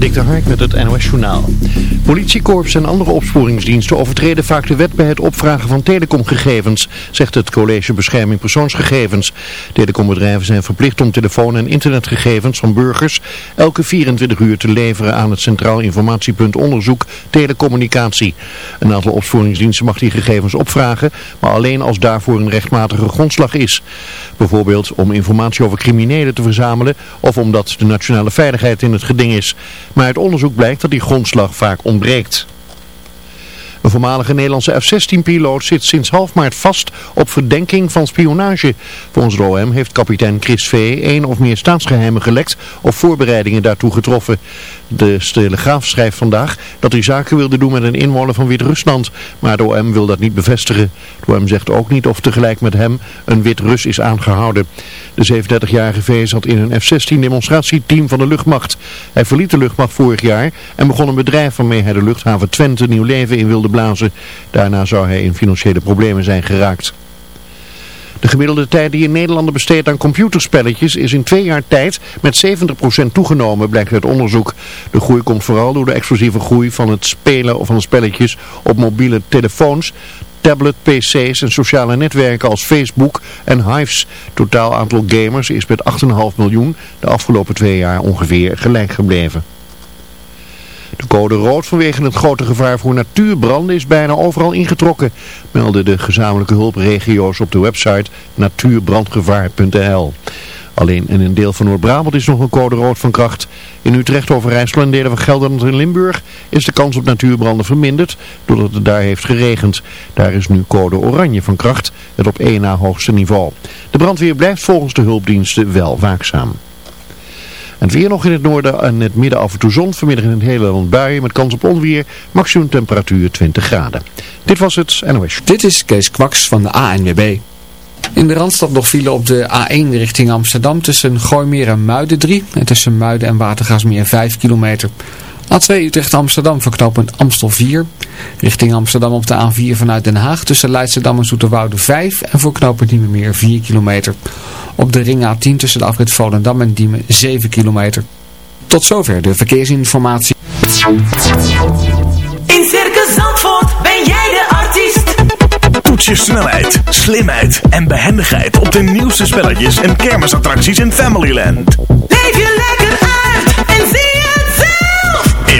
Dik de met het NOS Journaal. Politiekorps en andere opsporingsdiensten overtreden vaak de wet bij het opvragen van telecomgegevens, zegt het College Bescherming Persoonsgegevens. Telecombedrijven zijn verplicht om telefoon- en internetgegevens van burgers elke 24 uur te leveren aan het Centraal Informatiepunt Onderzoek Telecommunicatie. Een aantal opsporingsdiensten mag die gegevens opvragen, maar alleen als daarvoor een rechtmatige grondslag is. Bijvoorbeeld om informatie over criminelen te verzamelen of omdat de nationale veiligheid in het geding is. Maar uit onderzoek blijkt dat die grondslag vaak ontbreekt. Een voormalige Nederlandse F-16-piloot zit sinds half maart vast op verdenking van spionage. Volgens de OM heeft kapitein Chris V. één of meer staatsgeheimen gelekt of voorbereidingen daartoe getroffen. De Telegraaf schrijft vandaag dat hij zaken wilde doen met een inwoner van Wit-Rusland, maar de OM wil dat niet bevestigen. De OM zegt ook niet of tegelijk met hem een Wit-Rus is aangehouden. De 37-jarige V zat in een F-16 demonstratieteam van de luchtmacht. Hij verliet de luchtmacht vorig jaar en begon een bedrijf waarmee hij de luchthaven Twente nieuw leven in wilde blazen. Daarna zou hij in financiële problemen zijn geraakt. De gemiddelde tijd die een Nederlander besteedt aan computerspelletjes is in twee jaar tijd met 70% toegenomen, blijkt uit onderzoek. De groei komt vooral door de explosieve groei van het spelen van de spelletjes op mobiele telefoons, tablet, pc's en sociale netwerken als Facebook en Hives. Totaal aantal gamers is met 8,5 miljoen de afgelopen twee jaar ongeveer gelijk gebleven. De code rood vanwege het grote gevaar voor natuurbranden is bijna overal ingetrokken, melden de gezamenlijke hulpregio's op de website natuurbrandgevaar.nl. Alleen in een deel van Noord-Brabant is nog een code rood van kracht. In Utrecht, Overijssel en delen van Gelderland en Limburg is de kans op natuurbranden verminderd doordat het daar heeft geregend. Daar is nu code oranje van kracht, het op één na hoogste niveau. De brandweer blijft volgens de hulpdiensten wel waakzaam. En weer nog in het noorden en het midden af en toe zon. Vanmiddag in het hele land buien met kans op onweer. Maximum temperatuur 20 graden. Dit was het NOS. Dit is Kees Kwaks van de ANWB. In de Randstad nog file op de A1 richting Amsterdam tussen Gooimeer en Muiden 3. En tussen Muiden en Watergaasmeer 5 kilometer. A2 Utrecht Amsterdam verknopend Amstel 4. Richting Amsterdam op de A4 vanuit Den Haag tussen Leidschendam en Zoeterwoude 5. En voor knooppunt Nieuwemeer 4 kilometer. Op de ring A10 tussen de afrit Volendam en Diemen 7 kilometer. Tot zover de verkeersinformatie. In Circus Zandvoort ben jij de artiest. Toets je snelheid, slimheid en behendigheid op de nieuwste spelletjes en kermisattracties in Familyland. Leef je lekker uit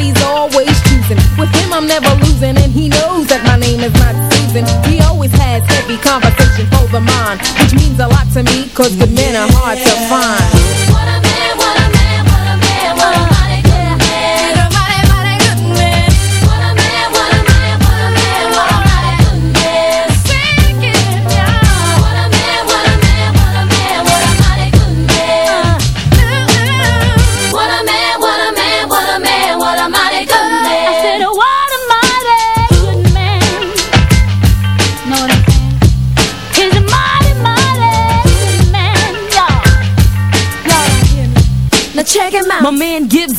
that he's always choosing. With him, I'm never losing. And he knows that my name is not Susan. He always has heavy conversation for the mind. Which means a lot to me, cause good men are hard to find.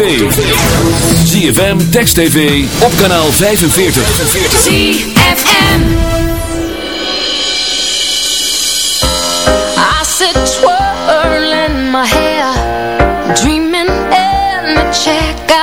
tv. ZFM, Text TV, op kanaal 45. ZFM. I sit twirling my hair, dreaming in the check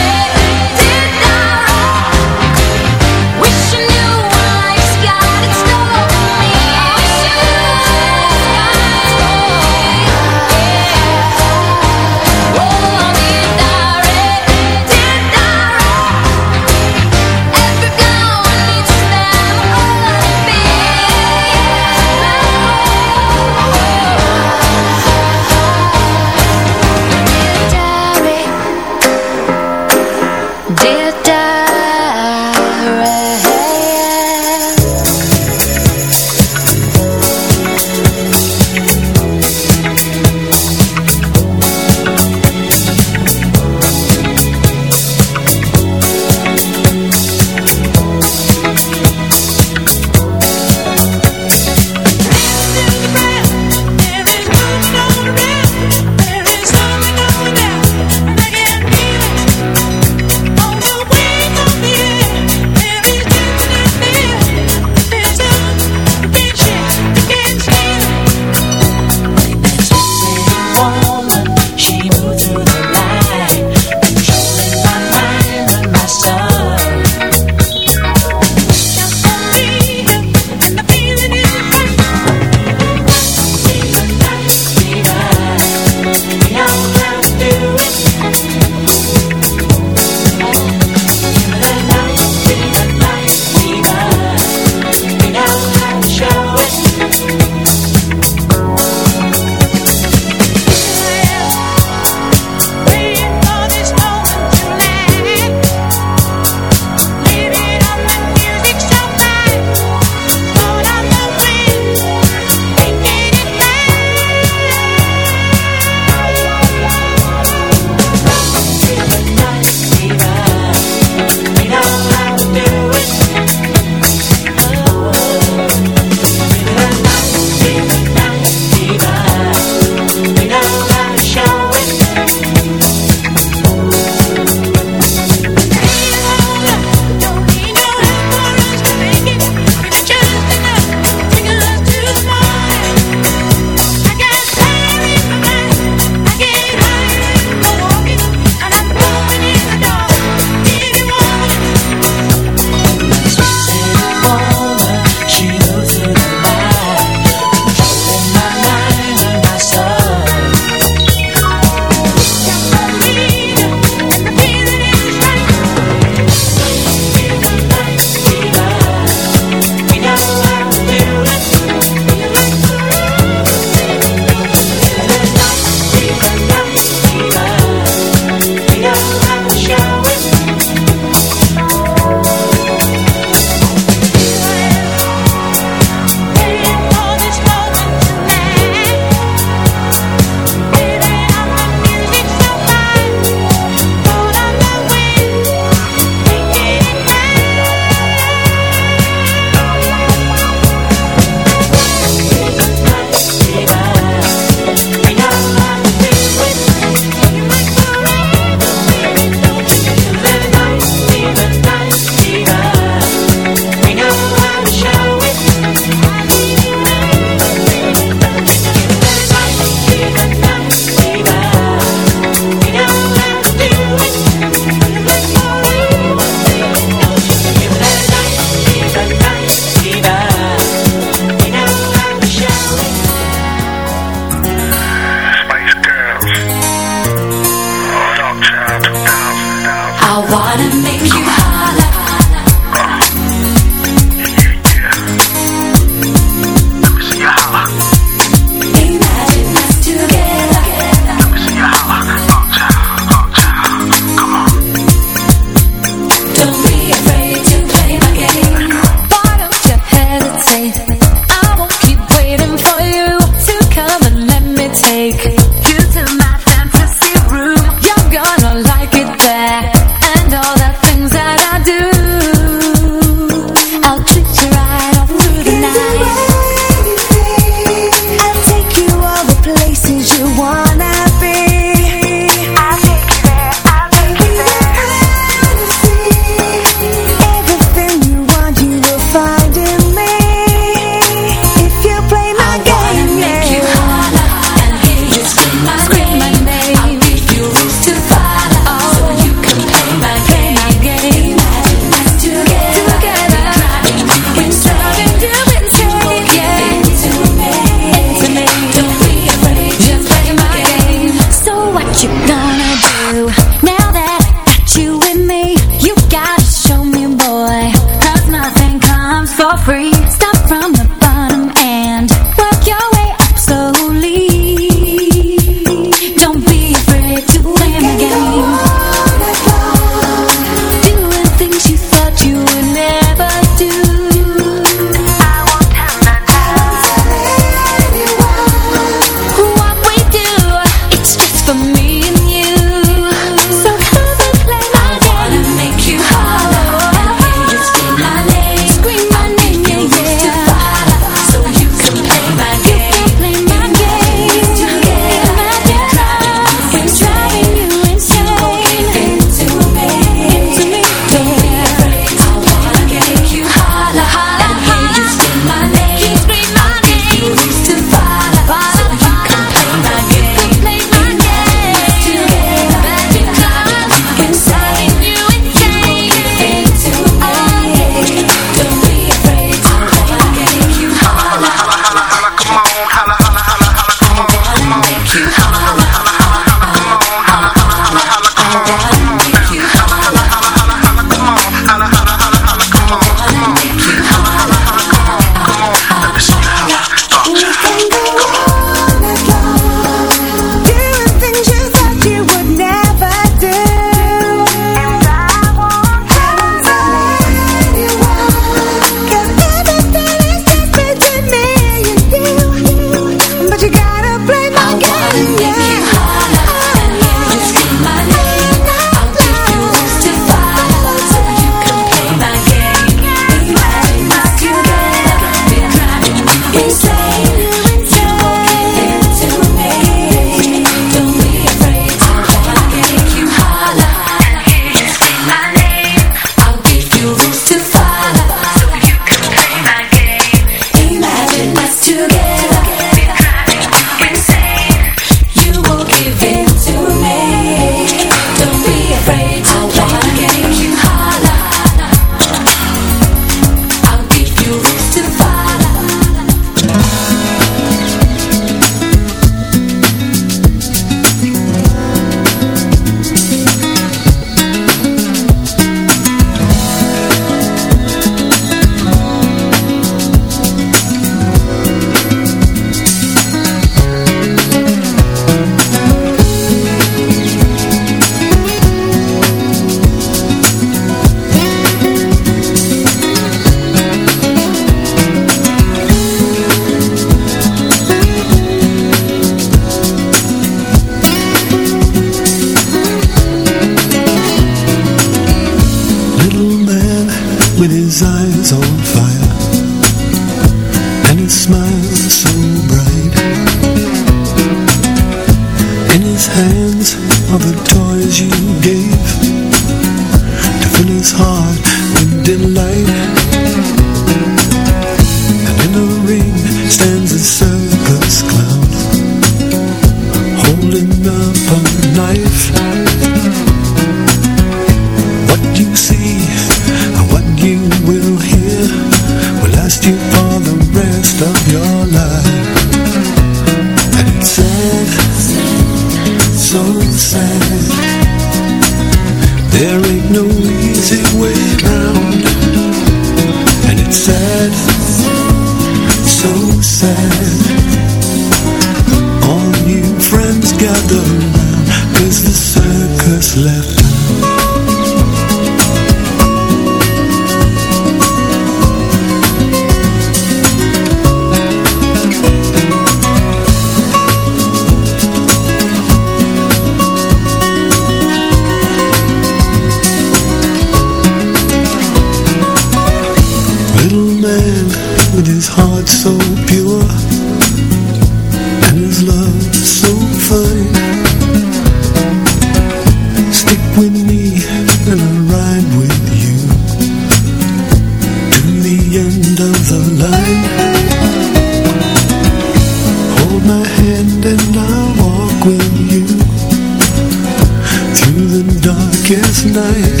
darkest night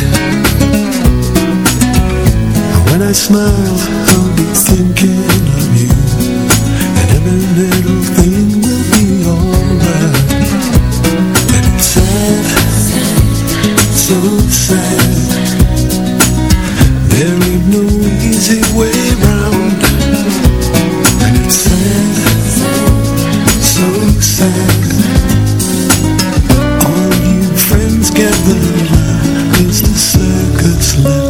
When I smile I'll be thinking of you. And every little thing will be alright. And it's sad So sad. There ain't no easy way around And it's sad So sad. All you friends gather the circuits left.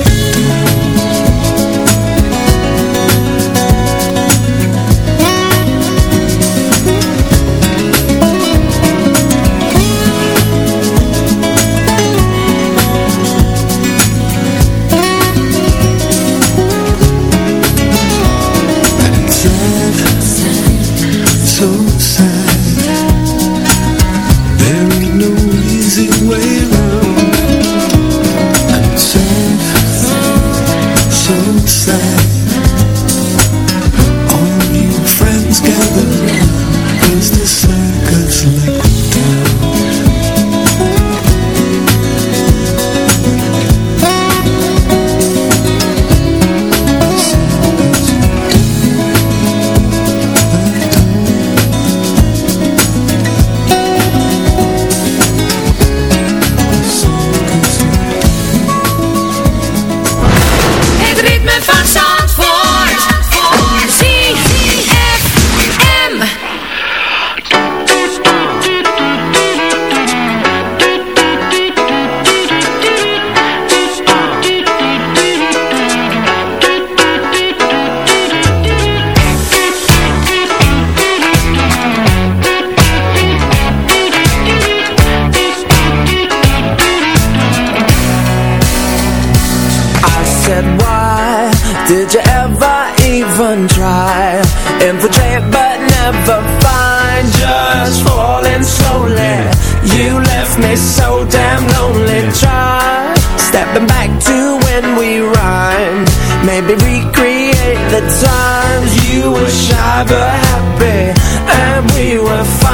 wanna find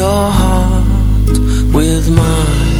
your heart with mine